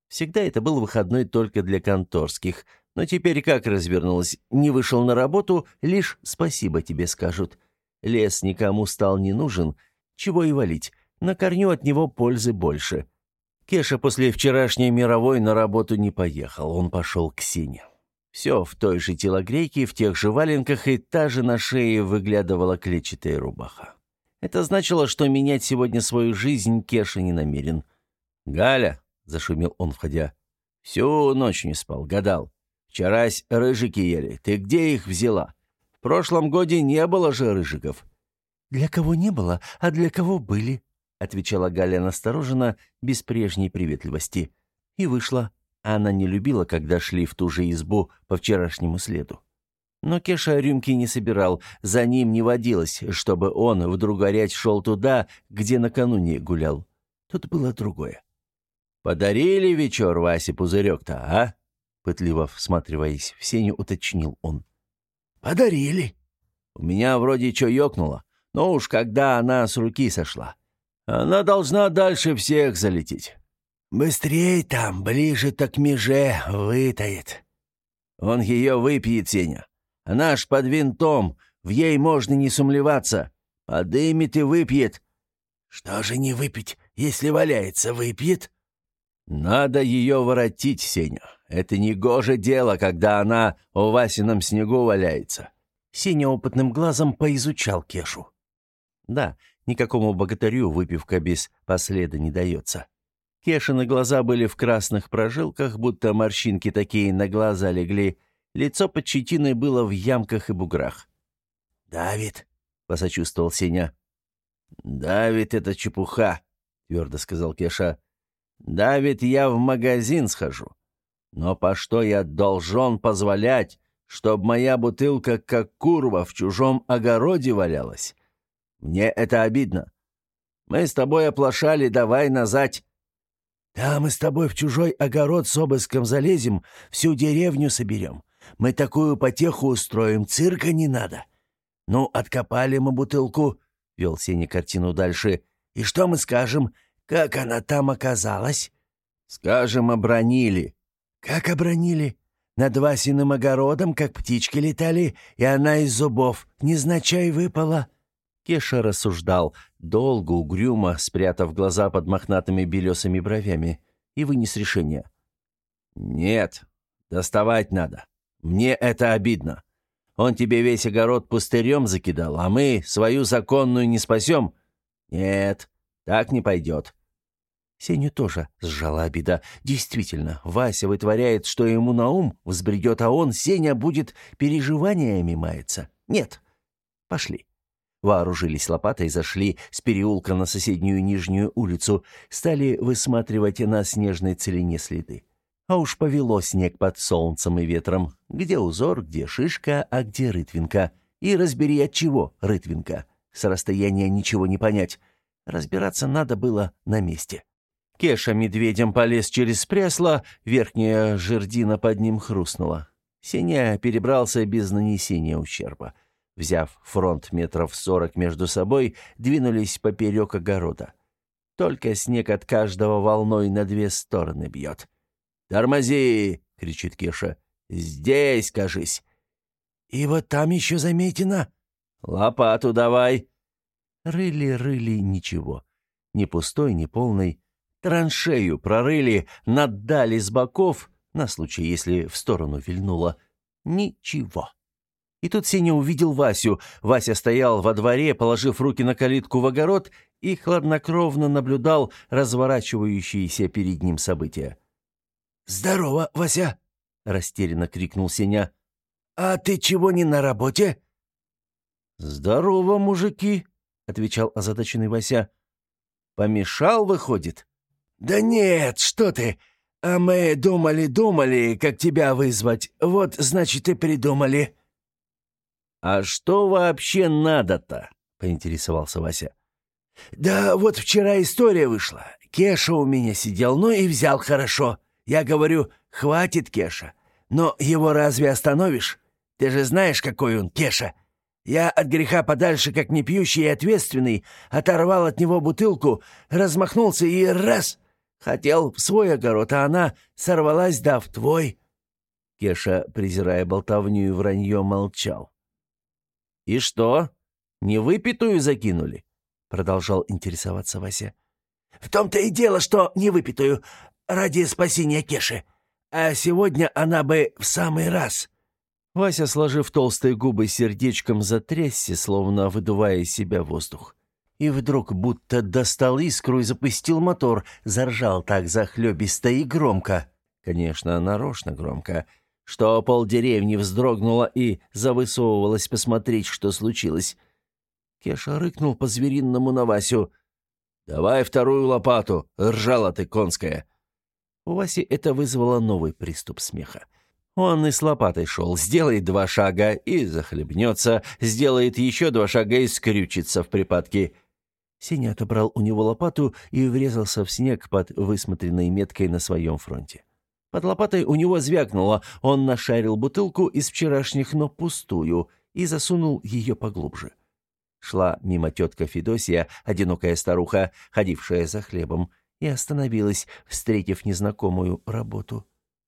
Всегда это был выходной только для конторских, но теперь как развернулось, не вышел на работу, лишь спасибо тебе скажут. Лес никому стал не нужен — чего и валить, на корню от него пользы больше. Кеша после вчерашней мировой на работу не поехал, он пошел к Сине. Все в той же телогрейке, в тех же валенках, и та же на шее выглядывала клетчатая рубаха. Это значило, что менять сегодня свою жизнь Кеша не намерен. «Галя», — зашумел он, входя, — «всю ночь не спал, гадал. Вчерась рыжики ели. Ты где их взяла? В прошлом годе не было же рыжиков». «Для кого не было, а для кого были», — отвечала Галя настороженно, без прежней приветливости. И вышла. Она не любила, когда шли в ту же избу по вчерашнему следу. Но Кеша рюмки не собирал, за ним не водилось, чтобы он вдруг горять шел туда, где накануне гулял. Тут было другое. «Подарили вечер Васе пузырек-то, а?» Пытливо всматриваясь в Сеню, уточнил он. «Подарили». «У меня вроде чё ёкнуло, но уж когда она с руки сошла. Она должна дальше всех залететь». «Быстрей там, ближе так к меже, вытает». «Он ее выпьет, Сеня. Она ж под винтом, в ей можно не сумлеваться. Подымет и выпьет». «Что же не выпить, если валяется, выпьет?» «Надо ее воротить, Сеня. Это не гоже дело, когда она у Васином снегу валяется». Сеня опытным глазом поизучал Кешу. Да, никакому богатырю выпивка без последа не дается. Кешины глаза были в красных прожилках, будто морщинки такие на глаза легли. Лицо под щетиной было в ямках и буграх. «Давид», — посочувствовал Сеня. «Давид — это чепуха», — твердо сказал Кеша. «Давид, я в магазин схожу. Но по что я должен позволять, чтоб моя бутылка, как курва, в чужом огороде валялась? Мне это обидно. Мы с тобой оплошали, давай назад». «Да, мы с тобой в чужой огород с обыском залезем, всю деревню соберем. Мы такую потеху устроим, цирка не надо. Ну, откопали мы бутылку, — вел Сеня картину дальше, — и что мы скажем, как она там оказалась? Скажем, обронили. Как обронили? Над Васиным огородом, как птички летали, и она из зубов, незначай выпала. Кеша рассуждал, долго, угрюмо, спрятав глаза под мохнатыми белесыми бровями, и вынес решение. «Нет, доставать надо. Мне это обидно. Он тебе весь огород пустырем закидал, а мы свою законную не спасем? Нет, так не пойдет». Сеню тоже сжала обида. Действительно, Вася вытворяет, что ему на ум взбредет, а он, Сеня, будет переживаниями маяться. Нет. Пошли. Вооружились лопатой, зашли с переулка на соседнюю нижнюю улицу, стали высматривать на снежной целине следы. А уж повело снег под солнцем и ветром. Где узор, где шишка, а где рытвинка. И разбери от чего рытвинка. С расстояния ничего не понять. Разбираться надо было на месте. Кеша медведем полез через пресло, верхняя жердина под ним хрустнула. Сеня перебрался без нанесения ущерба. Взяв фронт метров сорок между собой, двинулись поперек огорода. Только снег от каждого волной на две стороны бьет. «Тормози!» — кричит Кеша. «Здесь, кажись!» «И вот там еще заметено!» «Лопату давай!» Рыли-рыли ничего. Ни пустой, ни полный. Траншею прорыли, наддали с боков, на случай, если в сторону вильнуло. Ничего. И тут Сеня увидел Васю. Вася стоял во дворе, положив руки на калитку в огород, и хладнокровно наблюдал разворачивающиеся перед ним события. «Здорово, Вася!» — растерянно крикнул Сеня. «А ты чего не на работе?» «Здорово, мужики!» — отвечал озадаченный Вася. «Помешал, выходит?» «Да нет, что ты! А мы думали-думали, как тебя вызвать. Вот, значит, и придумали». «А что вообще надо-то?» — поинтересовался Вася. «Да вот вчера история вышла. Кеша у меня сидел, ну и взял хорошо. Я говорю, хватит Кеша. Но его разве остановишь? Ты же знаешь, какой он, Кеша. Я от греха подальше, как не пьющий и ответственный, оторвал от него бутылку, размахнулся и раз... Хотел в свой огород, а она сорвалась, да в твой. Кеша, презирая болтовню и вранье, молчал. «И что? Не выпитую закинули?» — продолжал интересоваться Вася. В том-то и дело, что не выпитую ради спасения Кеши. А сегодня она бы в самый раз». Вася, сложив толстые губы сердечком, затрясся, словно выдувая из себя воздух. И вдруг будто достал искру и запустил мотор, заржал так захлебисто и громко. Конечно, нарочно громко, что полдеревни вздрогнуло и завысовывалось посмотреть, что случилось. Кеша рыкнул по-звериному на Васю. «Давай вторую лопату, ржала ты конская!» У Васи это вызвало новый приступ смеха. Он и с лопатой шел, сделает два шага и захлебнется, сделает еще два шага и скрючится в припадке. Сеня отобрал у него лопату и врезался в снег под высмотренной меткой на своем фронте. Под лопатой у него звякнуло, он нашарил бутылку из вчерашних, но пустую, и засунул ее поглубже. Шла мимо тетка Федосия, одинокая старуха, ходившая за хлебом и остановилась, встретив незнакомую работу.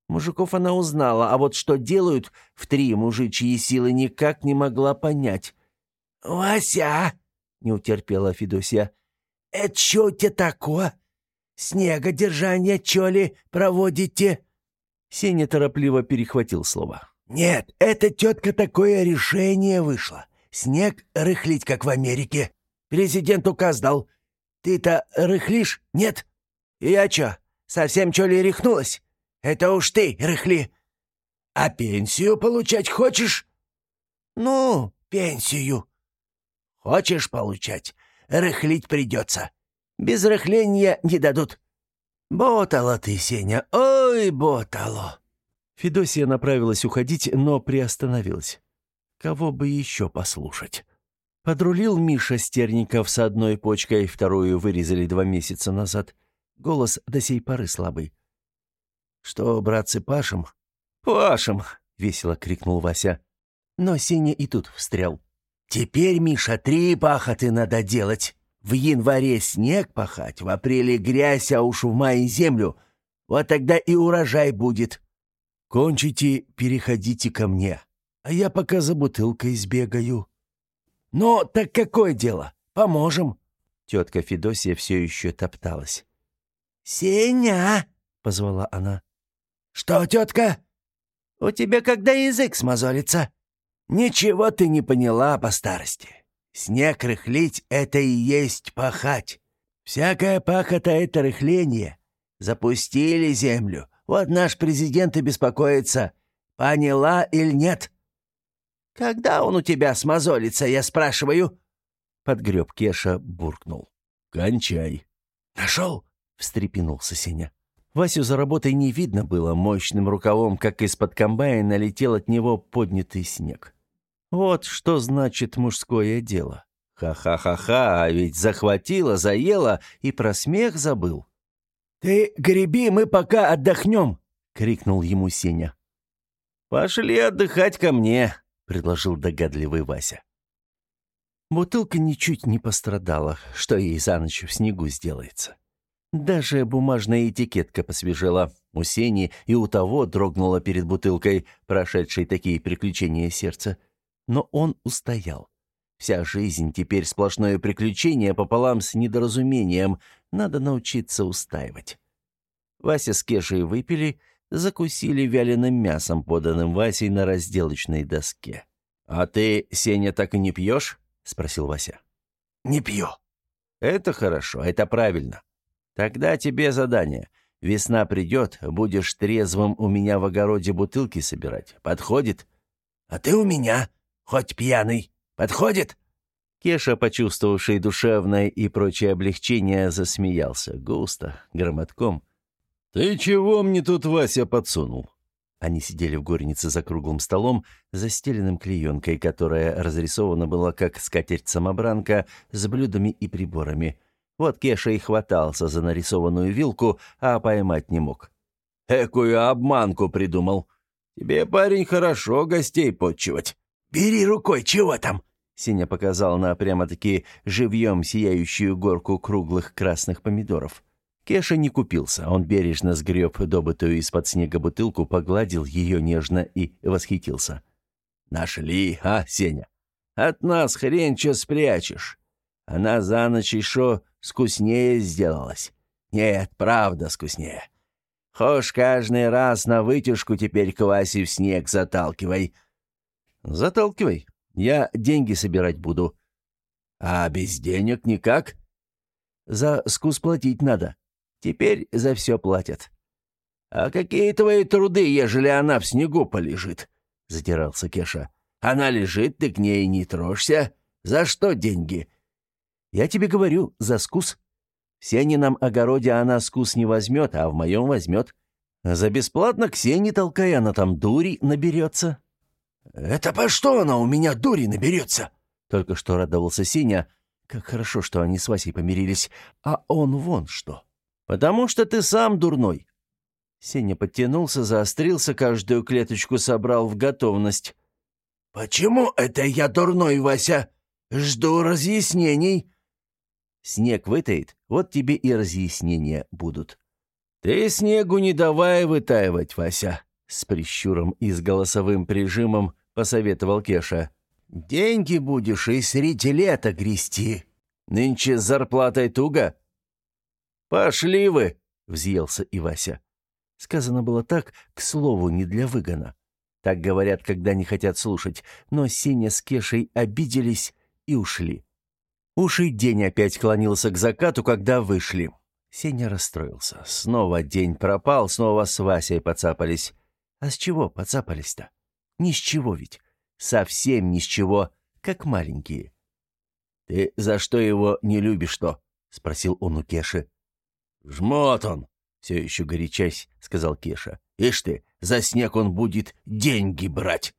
Мужиков она узнала, а вот что делают в три мужичьи силы никак не могла понять. «Вася!» — не утерпела Федосия. «Это что у тебя такое? Снегодержание, чё ли, проводите?» Сеня торопливо перехватил слова. «Нет, это тетка такое решение вышло. Снег рыхлить, как в Америке. Президент указ дал. Ты-то рыхлишь, нет?» «Я чё, совсем чё ли рехнулась? Это уж ты рыхли. А пенсию получать хочешь?» «Ну, пенсию». «Хочешь получать? Рыхлить придется. Без рыхления не дадут». «Ботало ты, Сеня, ой, ботало!» Федосия направилась уходить, но приостановилась. Кого бы еще послушать? Подрулил Миша Стерников с одной почкой, вторую вырезали два месяца назад. Голос до сей поры слабый. «Что, братцы, пашем?» «Пашем!» — весело крикнул Вася. Но Сеня и тут встрял. «Теперь, Миша, три пахоты надо делать. В январе снег пахать, в апреле грязь, а уж в мае землю. Вот тогда и урожай будет». «Кончите, переходите ко мне, а я пока за бутылкой сбегаю». «Ну, так какое дело? Поможем». Тетка Федосия все еще топталась. «Сеня!» — позвала она. «Что, тетка? У тебя когда язык смазолится?» «Ничего ты не поняла по старости. Снег рыхлить — это и есть пахать. Всякая пахота — это рыхление. Запустили землю. Вот наш президент и беспокоится. Поняла или нет?» «Когда он у тебя смазолится, я спрашиваю?» Подгреб Кеша, буркнул. «Кончай». «Нашел?» встрепенулся Сеня. Васю за работой не видно было, мощным рукавом, как из-под комбайна летел от него поднятый снег. Вот что значит мужское дело. Ха-ха-ха-ха, а ведь захватила, заела и про смех забыл. «Ты греби, мы пока отдохнем!» — крикнул ему Сеня. «Пошли отдыхать ко мне», — предложил догадливый Вася. Бутылка ничуть не пострадала, что ей за ночь в снегу сделается. Даже бумажная этикетка посвежела. У Сени и у того дрогнула перед бутылкой, прошедшей такие приключения сердца. Но он устоял. Вся жизнь теперь сплошное приключение пополам с недоразумением. Надо научиться устаивать. Вася с Кешей выпили, закусили вяленым мясом, поданным Васей на разделочной доске. «А ты, Сеня, так и не пьешь?» — спросил Вася. «Не пью». «Это хорошо, это правильно. Тогда тебе задание. Весна придет, будешь трезвым у меня в огороде бутылки собирать. Подходит?» «А ты у меня, хоть пьяный. Подходит?» Кеша, почувствовавший душевное и прочее облегчение, засмеялся густо, громотком. «Ты чего мне тут, Вася, подсунул?» Они сидели в горнице за круглым столом, застеленным клеенкой, которая разрисована была как скатерть-самобранка с блюдами и приборами. Вот Кеша и хватался за нарисованную вилку, а поймать не мог. «Экую обманку придумал. Тебе, парень, хорошо гостей подчивать». «Бери рукой, чего там?» Сеня показал на прямо-таки живьем сияющую горку круглых красных помидоров. Кеша не купился. Он бережно сгреб добытую из-под снега бутылку, погладил ее нежно и восхитился. «Нашли, а, Сеня? От нас хрен что спрячешь. Она за ночь еще вкуснее сделалась. Нет, правда скуснее. Хошь каждый раз на вытяжку теперь кваси в снег заталкивай. Заталкивай. Я деньги собирать буду. А без денег никак? За скус платить надо. Теперь за все платят. А какие твои труды, ежели она в снегу полежит? Затирался Кеша. Она лежит, ты к ней не трожься. За что деньги? Я тебе говорю, за скус. В Сенином огороде она скус не возьмет, а в моем возьмет. За бесплатно к Сене толкай, она там дури наберется. «Это по что она у меня дури наберется?» Только что радовался Сеня. Как хорошо, что они с Васей помирились. А он вон что. «Потому что ты сам дурной». Сеня подтянулся, заострился, каждую клеточку собрал в готовность. «Почему это я дурной, Вася? Жду разъяснений». «Снег вытает, вот тебе и разъяснения будут». «Ты снегу не давай вытаивать, Вася», — с прищуром и с голосовым прижимом посоветовал Кеша. «Деньги будешь и среди лета грести. Нынче с зарплатой туго». «Пошли вы!» — взъелся и Вася. Сказано было так, к слову, не для выгона. Так говорят, когда не хотят слушать, но Сеня с Кешей обиделись и ушли. Уж день опять клонился к закату, когда вышли. Сеня расстроился. Снова день пропал, снова с Васей поцапались. А с чего поцапались-то? Ни с чего ведь. Совсем ни с чего, как маленькие. «Ты за что его не любишь-то?» — спросил он у Кеши. «Жмот он!» — все еще горячась, — сказал Кеша. «Ишь ты, за снег он будет деньги брать!»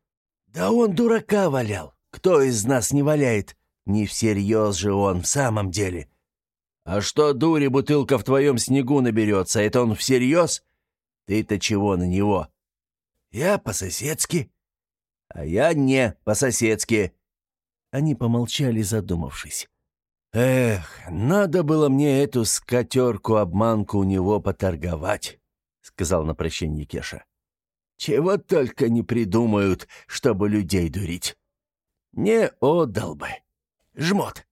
«Да он дурака валял! Кто из нас не валяет? Не всерьез же он в самом деле!» «А что дури бутылка в твоем снегу наберется, это он всерьез? Ты-то чего на него?» «Я по-соседски». «А я не по-соседски». Они помолчали, задумавшись. «Эх, надо было мне эту скатерку-обманку у него поторговать», — сказал на прощение Кеша. «Чего только не придумают, чтобы людей дурить. Не отдал бы. Жмот,